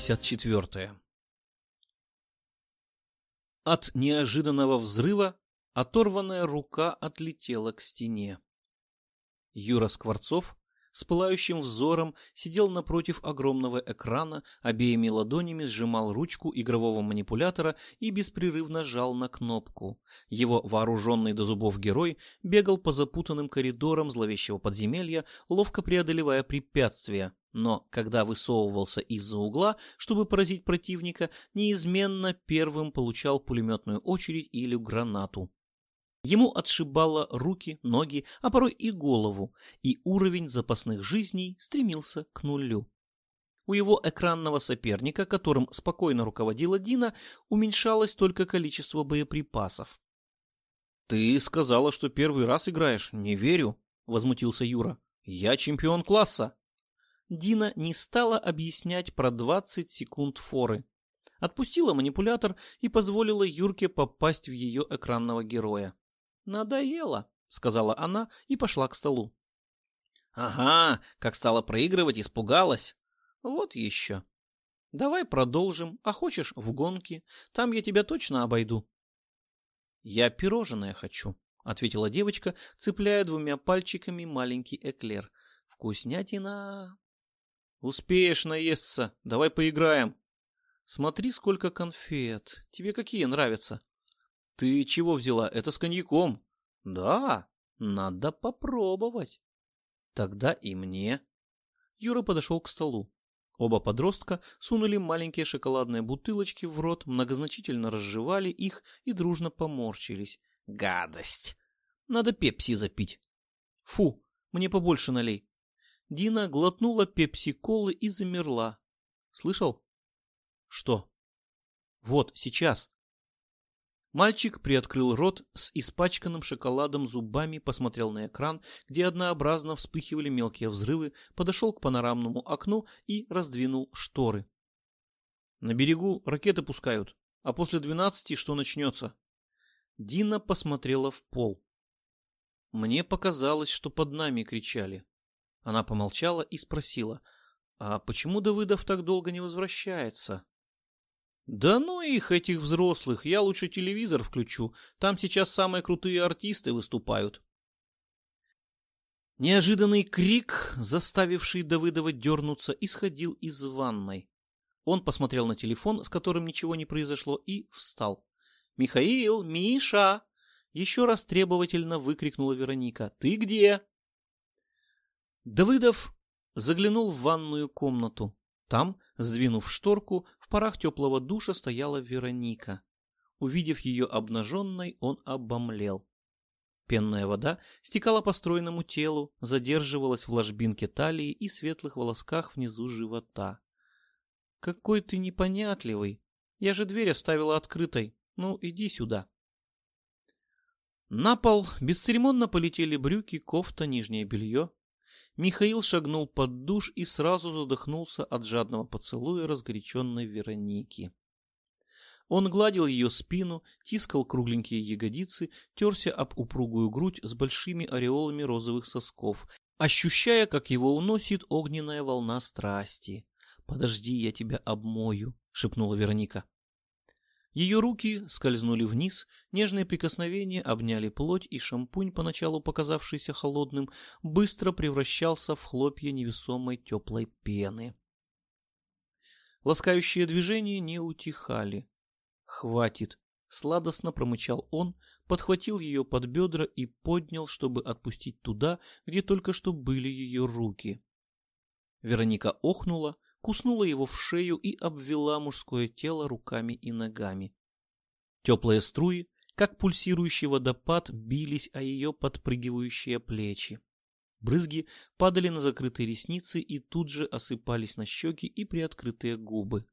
Глава 54 От неожиданного взрыва оторванная рука отлетела к стене. Юра Скворцов с пылающим взором сидел напротив огромного экрана, обеими ладонями сжимал ручку игрового манипулятора и беспрерывно жал на кнопку. Его вооруженный до зубов герой бегал по запутанным коридорам зловещего подземелья, ловко преодолевая препятствия, но когда высовывался из-за угла, чтобы поразить противника, неизменно первым получал пулеметную очередь или гранату. Ему отшибало руки, ноги, а порой и голову, и уровень запасных жизней стремился к нулю. У его экранного соперника, которым спокойно руководила Дина, уменьшалось только количество боеприпасов. «Ты сказала, что первый раз играешь. Не верю», — возмутился Юра. «Я чемпион класса». Дина не стала объяснять про 20 секунд форы. Отпустила манипулятор и позволила Юрке попасть в ее экранного героя. «Надоело», — сказала она и пошла к столу. «Ага, как стала проигрывать, испугалась. Вот еще. Давай продолжим, а хочешь в гонки, там я тебя точно обойду». «Я пирожное хочу», — ответила девочка, цепляя двумя пальчиками маленький эклер. «Вкуснятина!» «Успеешь наесться, давай поиграем». «Смотри, сколько конфет. Тебе какие нравятся?» Ты чего взяла? Это с коньяком. Да, надо попробовать. Тогда и мне. Юра подошел к столу. Оба подростка сунули маленькие шоколадные бутылочки в рот, многозначительно разжевали их и дружно поморщились. Гадость! Надо пепси запить. Фу, мне побольше налей. Дина глотнула пепси-колы и замерла. Слышал? Что? Вот, сейчас. Мальчик приоткрыл рот с испачканным шоколадом зубами, посмотрел на экран, где однообразно вспыхивали мелкие взрывы, подошел к панорамному окну и раздвинул шторы. На берегу ракеты пускают, а после двенадцати что начнется? Дина посмотрела в пол. Мне показалось, что под нами кричали. Она помолчала и спросила, а почему Давыдов так долго не возвращается? Да ну их, этих взрослых, я лучше телевизор включу, там сейчас самые крутые артисты выступают. Неожиданный крик, заставивший Давыдова дернуться, исходил из ванной. Он посмотрел на телефон, с которым ничего не произошло, и встал. «Михаил! Миша!» Еще раз требовательно выкрикнула Вероника. «Ты где?» Давыдов заглянул в ванную комнату. Там, сдвинув шторку, в парах теплого душа стояла Вероника. Увидев ее обнаженной, он обомлел. Пенная вода стекала по стройному телу, задерживалась в ложбинке талии и светлых волосках внизу живота. «Какой ты непонятливый! Я же дверь оставила открытой. Ну, иди сюда!» На пол бесцеремонно полетели брюки, кофта, нижнее белье. Михаил шагнул под душ и сразу задохнулся от жадного поцелуя разгоряченной Вероники. Он гладил ее спину, тискал кругленькие ягодицы, терся об упругую грудь с большими ореолами розовых сосков, ощущая, как его уносит огненная волна страсти. «Подожди, я тебя обмою», — шепнула Вероника. Ее руки скользнули вниз, нежные прикосновения обняли плоть, и шампунь, поначалу показавшийся холодным, быстро превращался в хлопья невесомой теплой пены. Ласкающие движения не утихали. «Хватит!» — сладостно промычал он, подхватил ее под бедра и поднял, чтобы отпустить туда, где только что были ее руки. Вероника охнула, куснула его в шею и обвела мужское тело руками и ногами. Теплые струи, как пульсирующий водопад, бились о ее подпрыгивающие плечи. Брызги падали на закрытые ресницы и тут же осыпались на щеки и приоткрытые губы.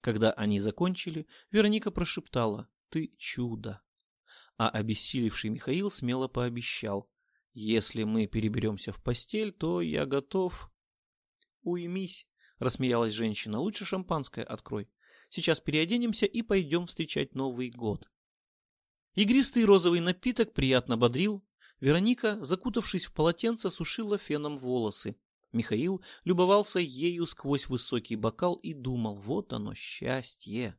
Когда они закончили, Вероника прошептала «Ты чудо!» А обессилевший Михаил смело пообещал «Если мы переберемся в постель, то я готов...» «Уймись!» — рассмеялась женщина. «Лучше шампанское открой. Сейчас переоденемся и пойдем встречать Новый год». Игристый розовый напиток приятно бодрил. Вероника, закутавшись в полотенце, сушила феном волосы. Михаил любовался ею сквозь высокий бокал и думал, вот оно счастье.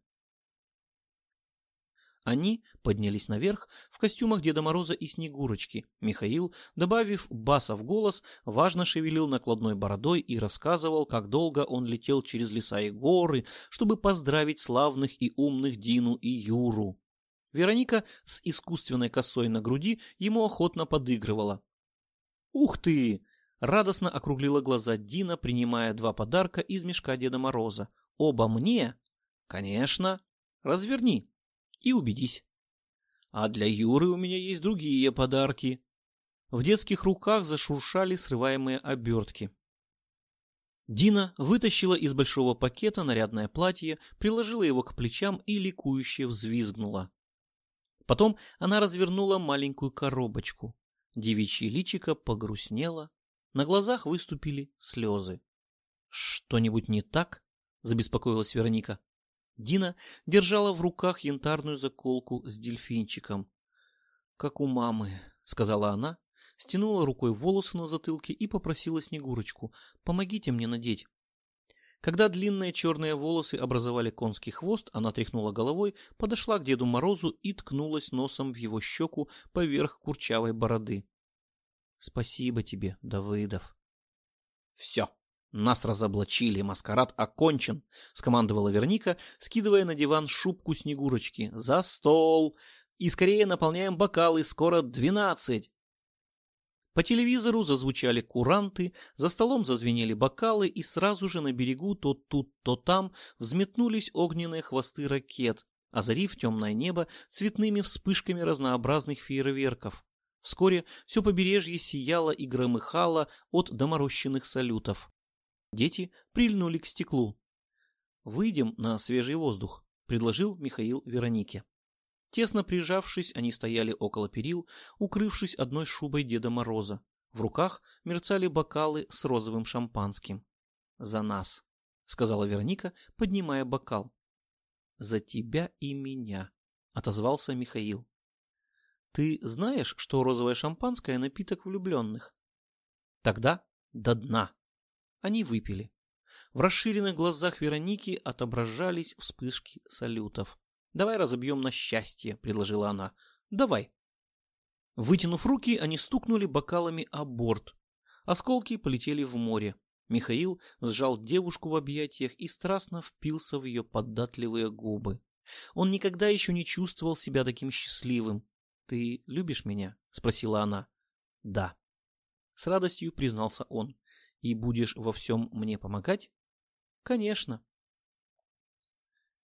Они поднялись наверх в костюмах Деда Мороза и Снегурочки. Михаил, добавив баса в голос, важно шевелил накладной бородой и рассказывал, как долго он летел через леса и горы, чтобы поздравить славных и умных Дину и Юру. Вероника с искусственной косой на груди ему охотно подыгрывала. «Ух ты!» — радостно округлила глаза Дина, принимая два подарка из мешка Деда Мороза. «Оба мне?» «Конечно. Разверни и убедись. А для Юры у меня есть другие подарки. В детских руках зашуршали срываемые обертки. Дина вытащила из большого пакета нарядное платье, приложила его к плечам и ликующе взвизгнула. Потом она развернула маленькую коробочку. Девичье личико погрустнело, на глазах выступили слезы. «Что-нибудь не так?» — забеспокоилась Вероника. Дина держала в руках янтарную заколку с дельфинчиком. «Как у мамы», — сказала она, стянула рукой волосы на затылке и попросила Снегурочку, «помогите мне надеть». Когда длинные черные волосы образовали конский хвост, она тряхнула головой, подошла к Деду Морозу и ткнулась носом в его щеку поверх курчавой бороды. «Спасибо тебе, Давыдов». «Все», «Нас разоблачили, маскарад окончен», — скомандовала Верника, скидывая на диван шубку Снегурочки. «За стол! И скорее наполняем бокалы, скоро двенадцать!» По телевизору зазвучали куранты, за столом зазвенели бокалы, и сразу же на берегу то тут, то там взметнулись огненные хвосты ракет, озарив темное небо цветными вспышками разнообразных фейерверков. Вскоре все побережье сияло и громыхало от доморощенных салютов. Дети прильнули к стеклу. «Выйдем на свежий воздух», — предложил Михаил Веронике. Тесно прижавшись, они стояли около перил, укрывшись одной шубой Деда Мороза. В руках мерцали бокалы с розовым шампанским. «За нас», — сказала Вероника, поднимая бокал. «За тебя и меня», — отозвался Михаил. «Ты знаешь, что розовое шампанское — напиток влюбленных?» «Тогда до дна». Они выпили. В расширенных глазах Вероники отображались вспышки салютов. «Давай разобьем на счастье», — предложила она. «Давай». Вытянув руки, они стукнули бокалами о борт. Осколки полетели в море. Михаил сжал девушку в объятиях и страстно впился в ее податливые губы. Он никогда еще не чувствовал себя таким счастливым. «Ты любишь меня?» — спросила она. «Да». С радостью признался он и будешь во всем мне помогать? Конечно.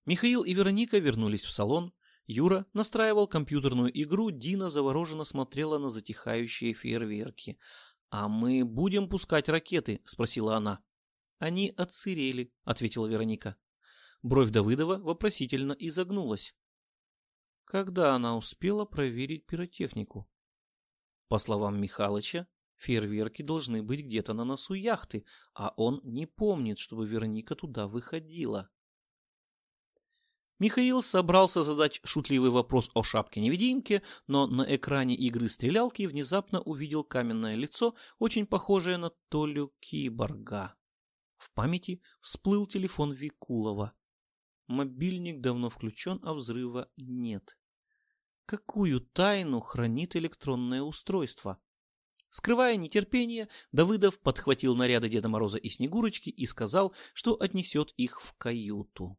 Михаил и Вероника вернулись в салон. Юра настраивал компьютерную игру, Дина завороженно смотрела на затихающие фейерверки. «А мы будем пускать ракеты?» – спросила она. «Они отсырели», – ответила Вероника. Бровь Давыдова вопросительно изогнулась. Когда она успела проверить пиротехнику? По словам Михалыча, Фейерверки должны быть где-то на носу яхты, а он не помнит, чтобы Вероника туда выходила. Михаил собрался задать шутливый вопрос о шапке-невидимке, но на экране игры стрелялки внезапно увидел каменное лицо, очень похожее на Толю Киборга. В памяти всплыл телефон Викулова. Мобильник давно включен, а взрыва нет. Какую тайну хранит электронное устройство? Скрывая нетерпение, Давыдов подхватил наряды Деда Мороза и Снегурочки и сказал, что отнесет их в каюту.